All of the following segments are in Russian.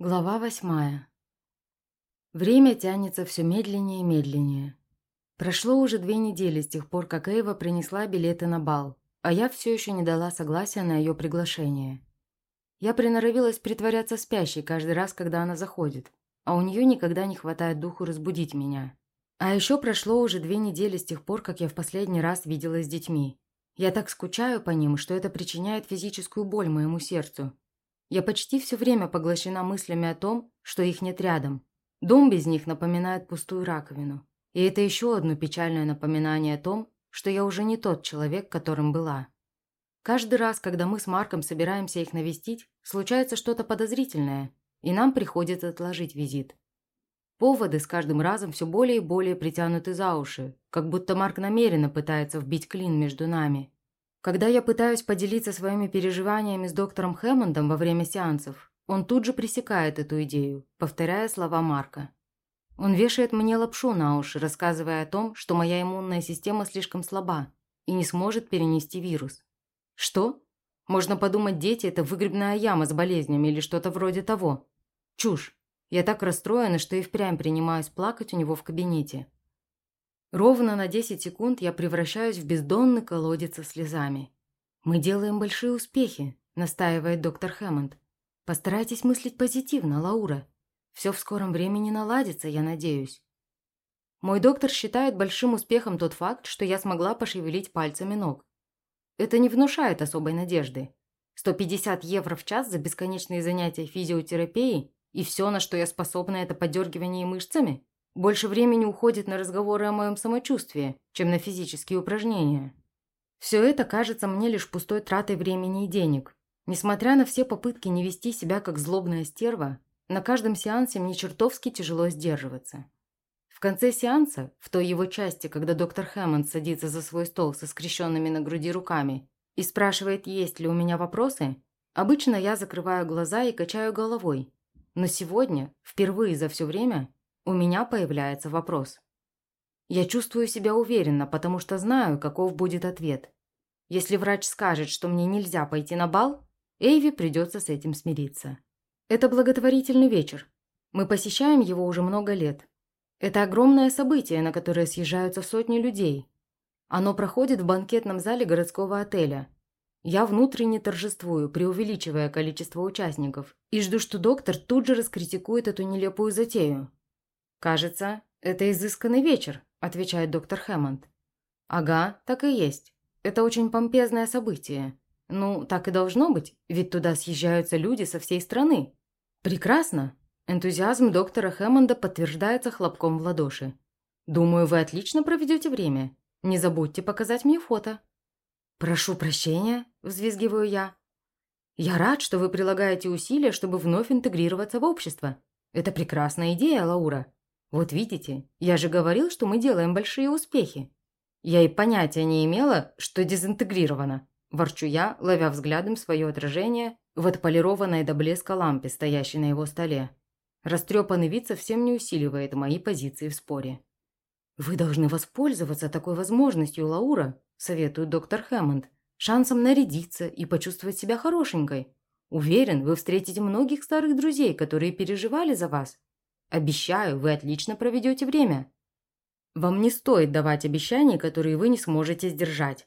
Глава восьмая. Время тянется все медленнее и медленнее. Прошло уже две недели с тех пор, как Эйва принесла билеты на бал, а я все еще не дала согласия на ее приглашение. Я приноровилась притворяться спящей каждый раз, когда она заходит, а у нее никогда не хватает духу разбудить меня. А еще прошло уже две недели с тех пор, как я в последний раз виделась с детьми. Я так скучаю по ним, что это причиняет физическую боль моему сердцу, я почти все время поглощена мыслями о том, что их нет рядом. Дом без них напоминает пустую раковину. И это еще одно печальное напоминание о том, что я уже не тот человек, которым была. Каждый раз, когда мы с Марком собираемся их навестить, случается что-то подозрительное, и нам приходится отложить визит. Поводы с каждым разом все более и более притянуты за уши, как будто Марк намеренно пытается вбить клин между нами. Когда я пытаюсь поделиться своими переживаниями с доктором Хэммондом во время сеансов, он тут же пресекает эту идею, повторяя слова Марка. Он вешает мне лапшу на уши, рассказывая о том, что моя иммунная система слишком слаба и не сможет перенести вирус. Что? Можно подумать, дети – это выгребная яма с болезнями или что-то вроде того. Чушь. Я так расстроена, что и впрямь принимаюсь плакать у него в кабинете. Ровно на 10 секунд я превращаюсь в бездонный колодец со слезами. «Мы делаем большие успехи», – настаивает доктор Хэммонд. «Постарайтесь мыслить позитивно, Лаура. Все в скором времени наладится, я надеюсь». Мой доктор считает большим успехом тот факт, что я смогла пошевелить пальцами ног. Это не внушает особой надежды. 150 евро в час за бесконечные занятия физиотерапией и все, на что я способна, это подергивание мышцами? Больше времени уходит на разговоры о моем самочувствии, чем на физические упражнения. Все это кажется мне лишь пустой тратой времени и денег. Несмотря на все попытки не вести себя как злобная стерва, на каждом сеансе мне чертовски тяжело сдерживаться. В конце сеанса, в той его части, когда доктор Хэммонд садится за свой стол со скрещенными на груди руками и спрашивает, есть ли у меня вопросы, обычно я закрываю глаза и качаю головой. Но сегодня, впервые за все время, у меня появляется вопрос. Я чувствую себя уверенно, потому что знаю, каков будет ответ. Если врач скажет, что мне нельзя пойти на бал, Эйви придется с этим смириться. Это благотворительный вечер. Мы посещаем его уже много лет. Это огромное событие, на которое съезжаются сотни людей. Оно проходит в банкетном зале городского отеля. Я внутренне торжествую, преувеличивая количество участников, и жду, что доктор тут же раскритикует эту нелепую затею. «Кажется, это изысканный вечер», – отвечает доктор Хэммонд. «Ага, так и есть. Это очень помпезное событие. Ну, так и должно быть, ведь туда съезжаются люди со всей страны». «Прекрасно!» Энтузиазм доктора Хэммонда подтверждается хлопком в ладоши. «Думаю, вы отлично проведете время. Не забудьте показать мне фото». «Прошу прощения», – взвизгиваю я. «Я рад, что вы прилагаете усилия, чтобы вновь интегрироваться в общество. Это прекрасная идея, Лаура. «Вот видите, я же говорил, что мы делаем большие успехи». Я и понятия не имела, что дезинтегрировано. Ворчу я, ловя взглядом свое отражение в отполированной до блеска лампе, стоящей на его столе. Растрепанный вид совсем не усиливает мои позиции в споре. «Вы должны воспользоваться такой возможностью, Лаура», – советует доктор Хэммонд, «шансом нарядиться и почувствовать себя хорошенькой. Уверен, вы встретите многих старых друзей, которые переживали за вас Обещаю, вы отлично проведете время. Вам не стоит давать обещания, которые вы не сможете сдержать.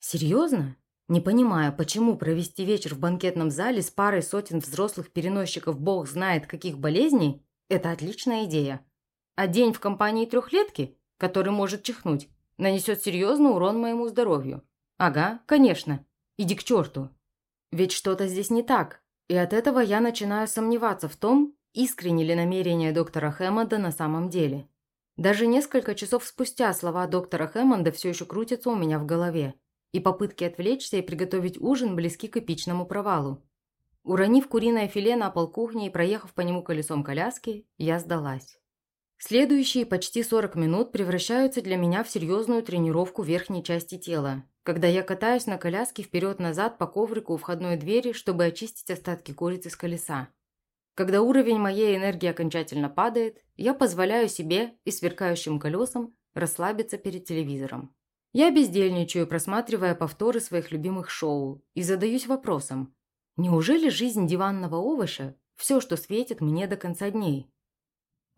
Серьезно? Не понимаю, почему провести вечер в банкетном зале с парой сотен взрослых переносчиков бог знает каких болезней – это отличная идея. А день в компании трехлетки, который может чихнуть, нанесет серьезный урон моему здоровью. Ага, конечно. Иди к черту. Ведь что-то здесь не так, и от этого я начинаю сомневаться в том, искренне ли намерения доктора Хэммонда на самом деле. Даже несколько часов спустя слова доктора Хэммонда все еще крутятся у меня в голове, и попытки отвлечься и приготовить ужин близки к эпичному провалу. Уронив куриное филе на пол кухни и проехав по нему колесом коляски, я сдалась. Следующие почти 40 минут превращаются для меня в серьезную тренировку верхней части тела, когда я катаюсь на коляске вперед-назад по коврику у входной двери, чтобы очистить остатки курицы с колеса. Когда уровень моей энергии окончательно падает, я позволяю себе и сверкающим колесам расслабиться перед телевизором. Я бездельничаю, просматривая повторы своих любимых шоу, и задаюсь вопросом, неужели жизнь диванного овоща Все, что светит мне до конца дней.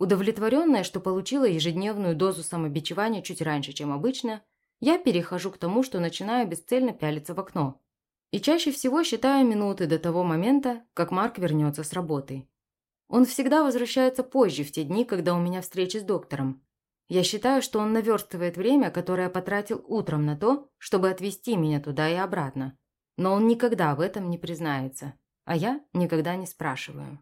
Удовлетворенная, что получила ежедневную дозу самобичевания чуть раньше, чем обычно, я перехожу к тому, что начинаю бесцельно пялиться в окно. И чаще всего считаю минуты до того момента, как Марк вернется с работы. Он всегда возвращается позже, в те дни, когда у меня встречи с доктором. Я считаю, что он наверстывает время, которое потратил утром на то, чтобы отвезти меня туда и обратно. Но он никогда в этом не признается, а я никогда не спрашиваю.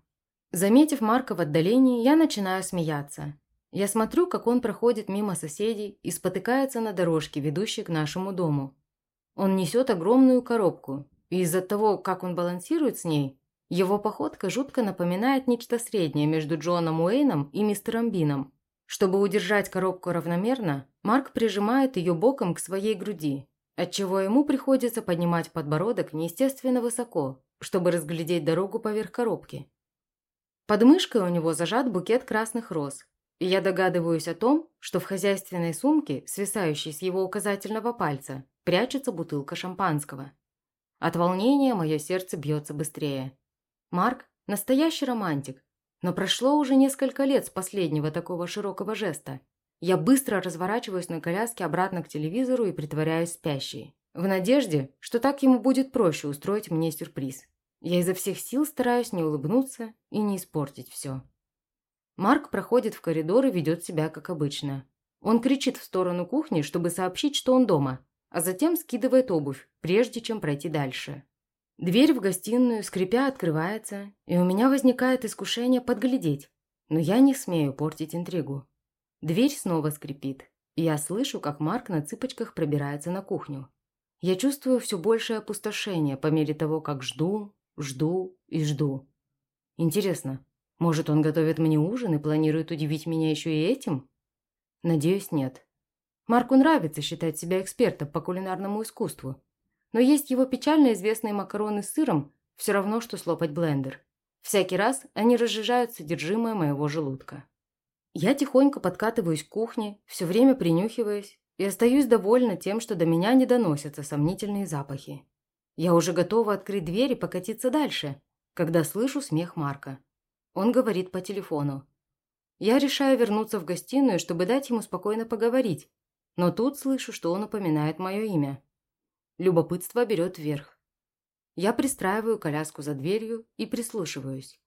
Заметив Марка в отдалении, я начинаю смеяться. Я смотрю, как он проходит мимо соседей и спотыкается на дорожке, ведущей к нашему дому. Он несет огромную коробку, и из-за того, как он балансирует с ней, его походка жутко напоминает нечто среднее между Джоном Уэйном и мистером Бином. Чтобы удержать коробку равномерно, Марк прижимает ее боком к своей груди, отчего ему приходится поднимать подбородок неестественно высоко, чтобы разглядеть дорогу поверх коробки. Под мышкой у него зажат букет красных роз, и я догадываюсь о том, что в хозяйственной сумке, свисающей с его указательного пальца, прячется бутылка шампанского. От волнения мое сердце бьется быстрее. Марк – настоящий романтик, но прошло уже несколько лет с последнего такого широкого жеста. Я быстро разворачиваюсь на коляске обратно к телевизору и притворяюсь спящей. В надежде, что так ему будет проще устроить мне сюрприз. Я изо всех сил стараюсь не улыбнуться и не испортить все. Марк проходит в коридор и ведет себя как обычно. Он кричит в сторону кухни, чтобы сообщить, что он дома, а затем скидывает обувь, прежде чем пройти дальше. Дверь в гостиную, скрипя, открывается, и у меня возникает искушение подглядеть, но я не смею портить интригу. Дверь снова скрипит, и я слышу, как Марк на цыпочках пробирается на кухню. Я чувствую все большее опустошение по мере того, как жду, жду и жду. Интересно, может, он готовит мне ужин и планирует удивить меня еще и этим? Надеюсь, нет. Марку нравится считать себя экспертом по кулинарному искусству. Но есть его печально известные макароны с сыром все равно, что слопать блендер. Всякий раз они разжижают содержимое моего желудка. Я тихонько подкатываюсь к кухне, все время принюхиваясь, и остаюсь довольна тем, что до меня не доносятся сомнительные запахи. Я уже готова открыть дверь и покатиться дальше, когда слышу смех Марка. Он говорит по телефону. Я решаю вернуться в гостиную, чтобы дать ему спокойно поговорить, но тут слышу, что он упоминает мое имя. Любопытство берет вверх. Я пристраиваю коляску за дверью и прислушиваюсь.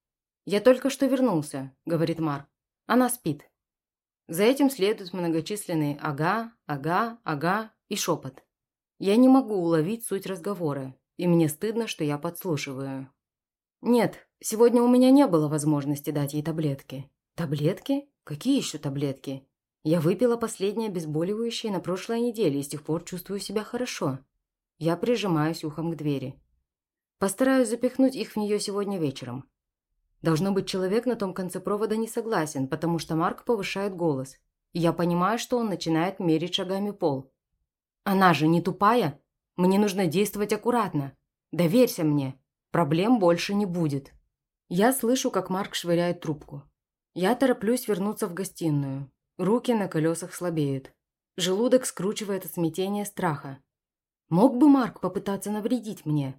«Я только что вернулся», — говорит Марк. «Она спит». За этим следуют многочисленные «ага», «ага», «ага» и шепот. Я не могу уловить суть разговора, и мне стыдно, что я подслушиваю. Нет, сегодня у меня не было возможности дать ей таблетки. Таблетки? Какие еще таблетки? Я выпила последнее обезболивающее на прошлой неделе и с тех пор чувствую себя хорошо. Я прижимаюсь ухом к двери. Постараюсь запихнуть их в нее сегодня вечером. Должно быть, человек на том конце провода не согласен, потому что Марк повышает голос. И я понимаю, что он начинает мерить шагами пол. Она же не тупая. Мне нужно действовать аккуратно. Доверься мне. Проблем больше не будет. Я слышу, как Марк швыряет трубку. Я тороплюсь вернуться в гостиную. Руки на колесах слабеют. Желудок скручивает от смятения страха. Мог бы Марк попытаться навредить мне?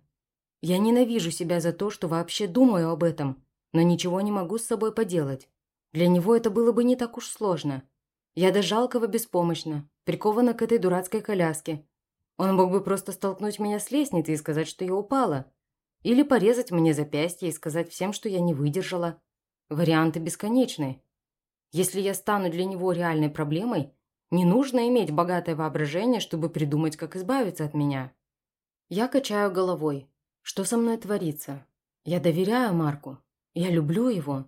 Я ненавижу себя за то, что вообще думаю об этом, но ничего не могу с собой поделать. Для него это было бы не так уж сложно. Я до жалкого беспомощна, прикована к этой дурацкой коляске. Он мог бы просто столкнуть меня с лестницы и сказать, что я упала. Или порезать мне запястье и сказать всем, что я не выдержала. Варианты бесконечны. Если я стану для него реальной проблемой, не нужно иметь богатое воображение, чтобы придумать, как избавиться от меня. Я качаю головой. Что со мной творится? Я доверяю Марку. Я люблю его.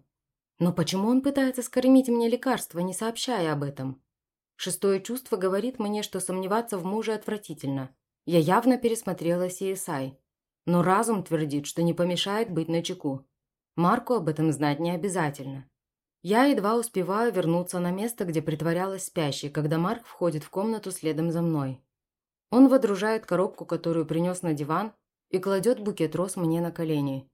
Но почему он пытается скормить мне лекарство, не сообщая об этом? Шестое чувство говорит мне, что сомневаться в муже отвратительно. Я явно пересмотрела CSI. Но разум твердит, что не помешает быть начеку. Марку об этом знать не обязательно. Я едва успеваю вернуться на место, где притворялась спящей, когда Марк входит в комнату следом за мной. Он водружает коробку, которую принес на диван, и кладет букет роз мне на колени.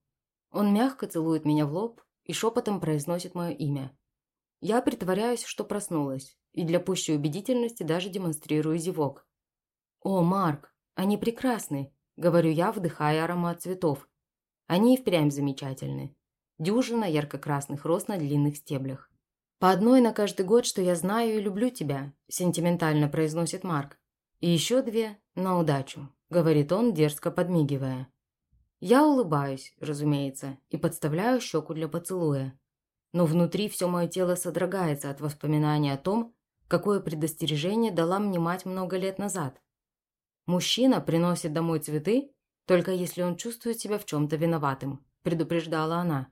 Он мягко целует меня в лоб и шепотом произносит мое имя. Я притворяюсь, что проснулась, и для пущей убедительности даже демонстрирую зевок. «О, Марк, они прекрасны», – говорю я, вдыхая аромат цветов. Они и впрямь замечательны. Дюжина ярко-красных роз на длинных стеблях. «По одной на каждый год, что я знаю и люблю тебя», – сентиментально произносит Марк. «И еще две на удачу», – говорит он, дерзко подмигивая. Я улыбаюсь, разумеется, и подставляю щеку для поцелуя. Но внутри все мое тело содрогается от воспоминания о том, какое предостережение дала мне мать много лет назад. Мужчина приносит домой цветы, только если он чувствует себя в чем-то виноватым, предупреждала она.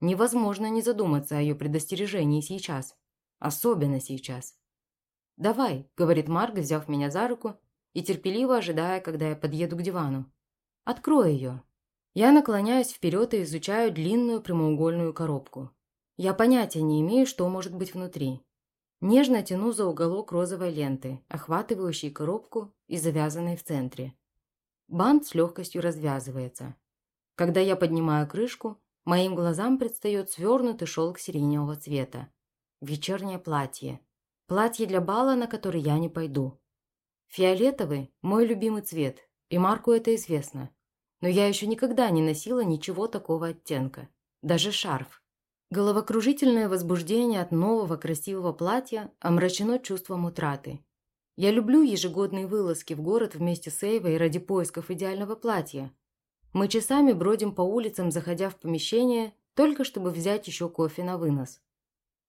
Невозможно не задуматься о ее предостережении сейчас. Особенно сейчас. «Давай», – говорит Марк, взяв меня за руку и терпеливо ожидая, когда я подъеду к дивану. «Открой ее». Я наклоняюсь вперед и изучаю длинную прямоугольную коробку. Я понятия не имею, что может быть внутри. Нежно тяну за уголок розовой ленты, охватывающей коробку и завязанной в центре. Бант с легкостью развязывается. Когда я поднимаю крышку, Моим глазам предстает свернутый шелк сиреневого цвета. Вечернее платье. Платье для бала, на который я не пойду. Фиолетовый – мой любимый цвет, и Марку это известно. Но я еще никогда не носила ничего такого оттенка. Даже шарф. Головокружительное возбуждение от нового красивого платья омрачено чувством утраты. Я люблю ежегодные вылазки в город вместе с Эйвой ради поисков идеального платья, мы часами бродим по улицам, заходя в помещение, только чтобы взять еще кофе на вынос.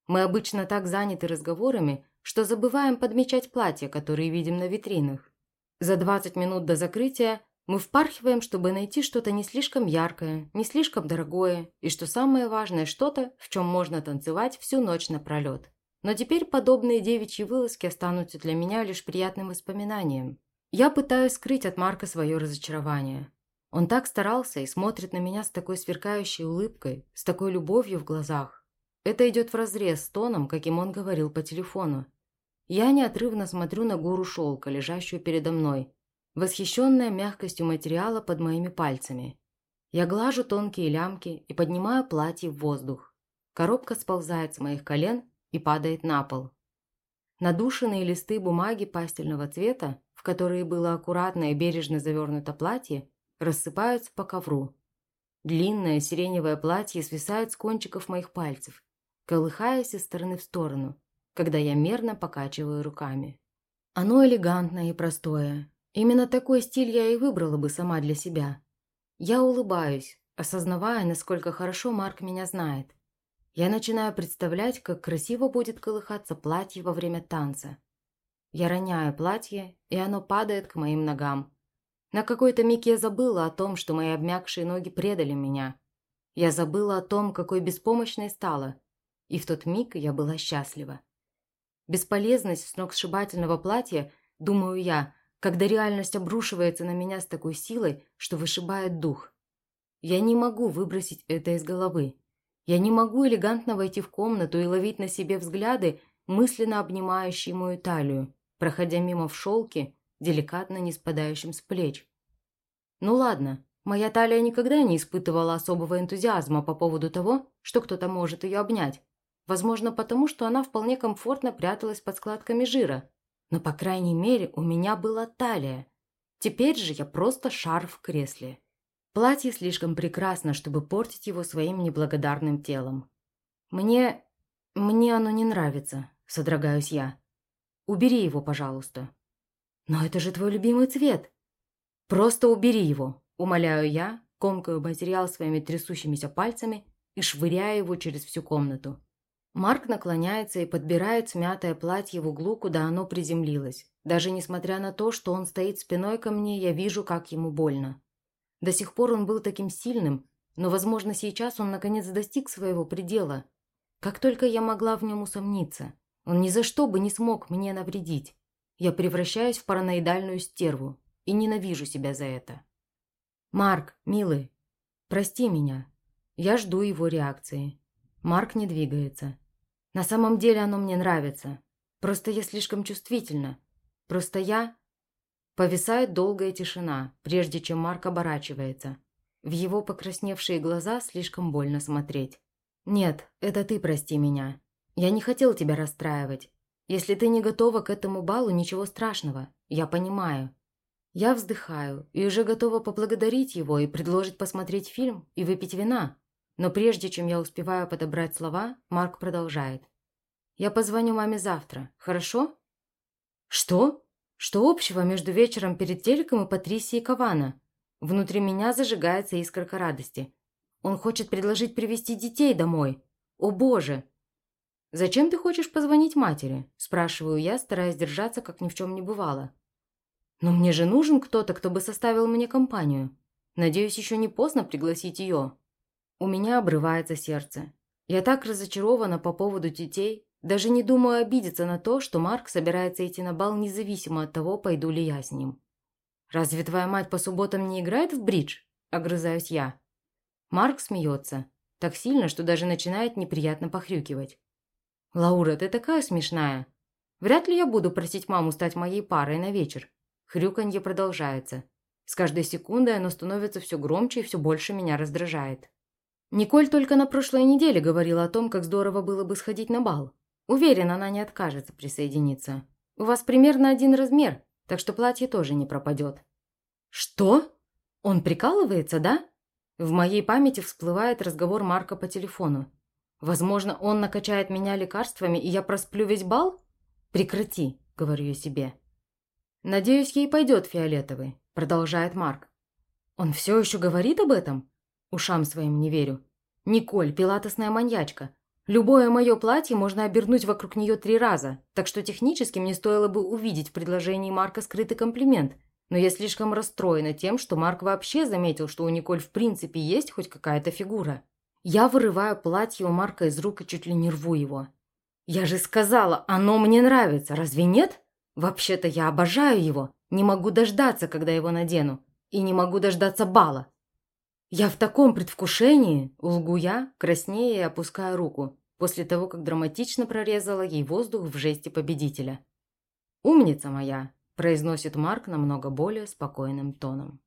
Мы обычно так заняты разговорами, что забываем подмечать платья, которые видим на витринах. За 20 минут до закрытия мы впархиваем, чтобы найти что-то не слишком яркое, не слишком дорогое и, что самое важное, что-то, в чем можно танцевать всю ночь напролет. Но теперь подобные девичьи вылазки останутся для меня лишь приятным воспоминанием. Я пытаюсь скрыть от Марка свое разочарование. Он так старался и смотрит на меня с такой сверкающей улыбкой, с такой любовью в глазах. Это идет вразрез с тоном, каким он говорил по телефону. Я неотрывно смотрю на гору шелка, лежащую передо мной, восхищенная мягкостью материала под моими пальцами. Я глажу тонкие лямки и поднимаю платье в воздух. Коробка сползает с моих колен и падает на пол. Надушенные листы бумаги пастельного цвета, в которые было аккуратно и бережно завернуто платье, рассыпаются по ковру. Длинное сиреневое платье свисает с кончиков моих пальцев, колыхаясь из стороны в сторону, когда я мерно покачиваю руками. Оно элегантное и простое. Именно такой стиль я и выбрала бы сама для себя. Я улыбаюсь, осознавая, насколько хорошо Марк меня знает. Я начинаю представлять, как красиво будет колыхаться платье во время танца. Я роняю платье, и оно падает к моим ногам, на какой-то миг я забыла о том, что мои обмякшие ноги предали меня. Я забыла о том, какой беспомощной стала. И в тот миг я была счастлива. Бесполезность сногсшибательного платья, думаю я, когда реальность обрушивается на меня с такой силой, что вышибает дух. Я не могу выбросить это из головы. Я не могу элегантно войти в комнату и ловить на себе взгляды, мысленно обнимающие мою талию, проходя мимо в шелке деликатно не спадающим с плеч. Ну ладно, моя талия никогда не испытывала особого энтузиазма по поводу того, что кто-то может ее обнять. Возможно, потому что она вполне комфортно пряталась под складками жира. Но, по крайней мере, у меня была талия. Теперь же я просто шар в кресле. Платье слишком прекрасно, чтобы портить его своим неблагодарным телом. Мне... мне оно не нравится, содрогаюсь я. Убери его, пожалуйста. «Но это же твой любимый цвет!» «Просто убери его!» – умоляю я, комкаю материал своими трясущимися пальцами и швыряю его через всю комнату. Марк наклоняется и подбирает смятое платье в углу, куда оно приземлилось. Даже несмотря на то, что он стоит спиной ко мне, я вижу, как ему больно. До сих пор он был таким сильным, но, возможно, сейчас он наконец достиг своего предела. Как только я могла в нем усомниться, он ни за что бы не смог мне навредить. Я превращаюсь в параноидальную стерву и ненавижу себя за это. «Марк, милый, прости меня. Я жду его реакции». Марк не двигается. «На самом деле оно мне нравится. Просто я слишком чувствительна. Просто я...» Повисает долгая тишина, прежде чем Марк оборачивается. В его покрасневшие глаза слишком больно смотреть. «Нет, это ты прости меня. Я не хотел тебя расстраивать. Если ты не готова к этому балу, ничего страшного. Я понимаю. Я вздыхаю и уже готова поблагодарить его и предложить посмотреть фильм и выпить вина. Но прежде чем я успеваю подобрать слова, Марк продолжает. «Я позвоню маме завтра, хорошо?» «Что? Что общего между вечером перед телеком и Патрисией Кавана?» Внутри меня зажигается искорка радости. Он хочет предложить привезти детей домой. О боже! «Зачем ты хочешь позвонить матери?» – спрашиваю я, стараясь держаться, как ни в чем не бывало. «Но мне же нужен кто-то, кто бы составил мне компанию. Надеюсь, еще не поздно пригласить ее». У меня обрывается сердце. Я так разочарована по поводу детей, даже не думаю обидеться на то, что Марк собирается идти на бал независимо от того, пойду ли я с ним. «Разве твоя мать по субботам не играет в бридж?» – огрызаюсь я. Марк смеется. Так сильно, что даже начинает неприятно похрюкивать. «Лаура, ты такая смешная. Вряд ли я буду просить маму стать моей парой на вечер». Хрюканье продолжается. С каждой секундой оно становится все громче и все больше меня раздражает. Николь только на прошлой неделе говорила о том, как здорово было бы сходить на бал. Уверена, она не откажется присоединиться. У вас примерно один размер, так что платье тоже не пропадет. Что? Он прикалывается, да? В моей памяти всплывает разговор Марка по телефону. Возможно, он накачает меня лекарствами, и я просплю весь бал? Прекрати, говорю я себе. Надеюсь, ей пойдет фиолетовый, продолжает Марк. Он все еще говорит об этом? Ушам своим не верю. Николь, пилатесная маньячка. Любое мое платье можно обернуть вокруг нее три раза, так что технически мне стоило бы увидеть в предложении Марка скрытый комплимент. Но я слишком расстроена тем, что Марк вообще заметил, что у Николь в принципе есть хоть какая-то фигура. Я вырываю платье у Марка из рук и чуть ли не рву его. «Я же сказала, оно мне нравится, разве нет? Вообще-то я обожаю его, не могу дождаться, когда его надену, и не могу дождаться бала. «Я в таком предвкушении!» – лгу я, краснея и опуская руку, после того, как драматично прорезала ей воздух в жесте победителя. «Умница моя!» – произносит Марк намного более спокойным тоном.